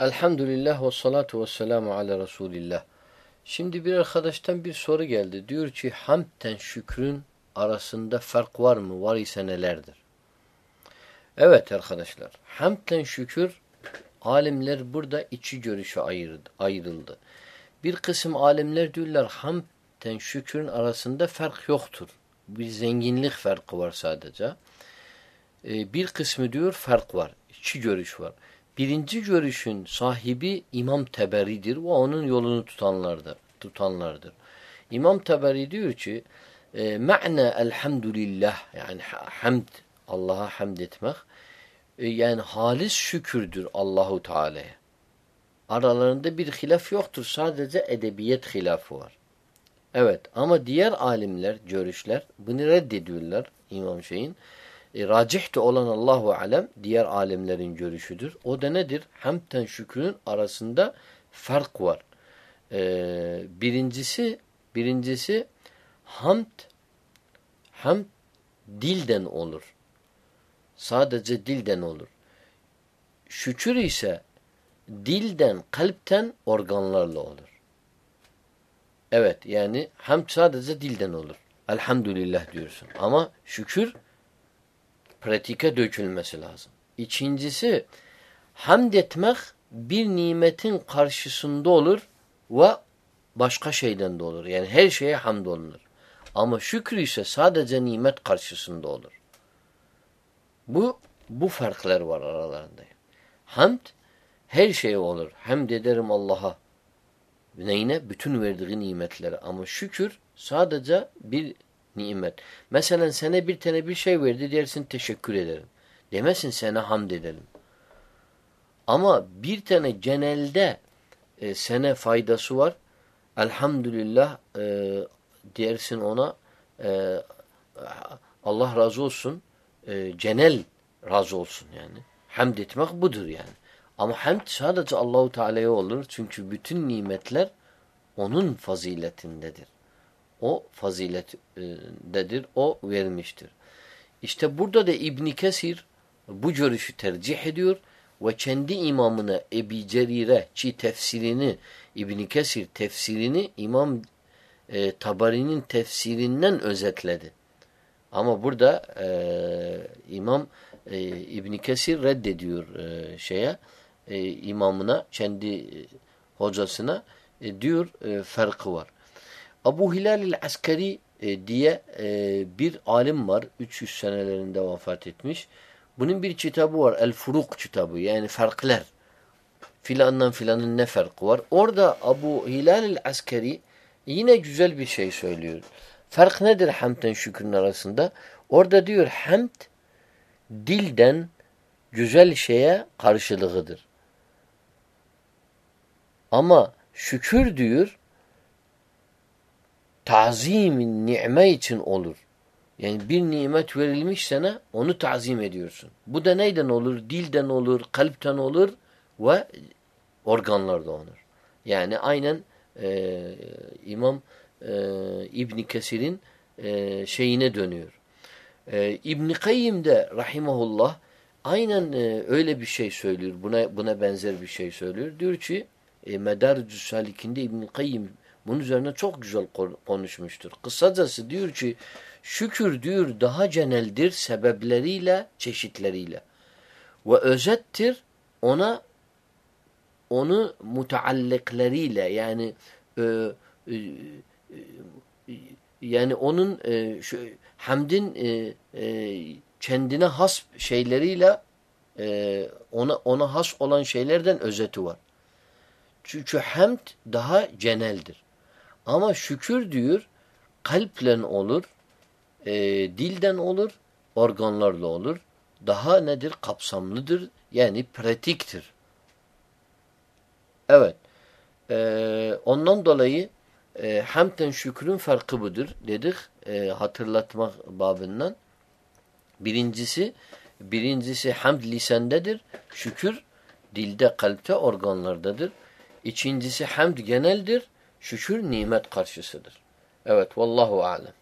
Elhamdülillah ve salatu ve selamu ala Resulillah. Şimdi bir arkadaştan bir soru geldi. Diyor ki hamdten şükrün arasında fark var mı? Var ise nelerdir? Evet arkadaşlar. Hamdten şükür alimler burada içi görüşe ayrıldı. Bir kısım alimler diyorlar hamdten şükrün arasında fark yoktur. Bir zenginlik farkı var sadece. Ee, bir kısmı diyor fark var. İçi görüş var. Birinci görüşün sahibi İmam Teberi'dir ve onun yolunu tutanlardır. tutanlardır. İmam Teberi diyor ki e, ma'na elhamdülillah yani hamd Allah'a hamd etmek e, yani halis şükürdür Allahu Teala'ya. Aralarında bir hilaf yoktur. Sadece edebiyet hilafı var. Evet ama diğer alimler, görüşler bunu reddediyorlar İmam Şeyh'in. E, racih de olan Allahu alem diğer alimlerin görüşüdür. O da nedir? Hamdten şükrün arasında fark var. E, birincisi birincisi hamd hamd dilden olur. Sadece dilden olur. Şükür ise dilden, kalpten, organlarla olur. Evet yani hamd sadece dilden olur. Elhamdülillah diyorsun. Ama şükür pratike dökülmesi lazım. İkincisi hamd etmek bir nimetin karşısında olur ve başka şeyden de olur. Yani her şeye hamd olunur. Ama şükür ise sadece nimet karşısında olur. Bu bu farklar var aralarında. Hamd her şeye olur. Hamd ederim Allah'a. Neyine? Bütün verdiği nimetlere. Ama şükür sadece bir nimet. Mesela sana bir tane bir şey verdi dersin teşekkür ederim. Demesin sana hamd edelim. Ama bir tane genelde e, sana faydası var. Elhamdülillah e, dersin ona e, Allah razı olsun. E, genel razı olsun yani. Hamd etmek budur yani. Ama hamd sadece Allahu Teala'ya olur. Çünkü bütün nimetler onun faziletindedir. O faziletdedir. O vermiştir. İşte burada da İbn Kesir bu görüşü tercih ediyor ve kendi imamına Ebi Cerire ki tefsirini İbn Kesir tefsirini İmam e, Tabari'nin tefsirinden özetledi. Ama burada e, İmam e, İbn Kesir reddediyor e, şeye e, imamına kendi e, hocasına e, diyor e, farkı var. Abu Hilal Askeri e, diye e, bir alim var. 300 senelerinde vefat etmiş. Bunun bir kitabı var. El Furuk kitabı. Yani farklar. Filandan filanın ne farkı var. Orada Abu Hilal Askeri yine güzel bir şey söylüyor. Fark nedir hamden şükrün arasında? Orada diyor hamd dilden güzel şeye karşılığıdır. Ama şükür diyor tazimin nime için olur. Yani bir nimet verilmiş sana onu tazim ediyorsun. Bu da neyden olur? Dilden olur, kalpten olur ve organlarda olur. Yani aynen e, İmam e, İbn Kesir'in e, şeyine dönüyor. E, İbn Kayyim de rahimahullah aynen e, öyle bir şey söylüyor. Buna buna benzer bir şey söylüyor. Diyor ki e, Medaricü Salik'inde İbn Kayyim bunun üzerine çok güzel konuşmuştur. Kısacası diyor ki şükür diyor daha geneldir sebepleriyle, çeşitleriyle. Ve özettir ona onu mutaallikleriyle yani e, e, e, yani onun e, şu, hamdin e, e, kendine has şeyleriyle e, ona ona has olan şeylerden özeti var. Çünkü hamd daha geneldir. Ama şükür diyor kalple olur, e, dilden olur, organlarla olur. Daha nedir? Kapsamlıdır. Yani pratiktir. Evet. E, ondan dolayı e, hamden şükrün farkı budur dedik e, hatırlatmak babından. Birincisi birincisi hamd lisandedir. Şükür dilde, kalpte, organlardadır. İkincisi hamd geneldir. Şükür nimet karşısıdır. Evet vallahu alem.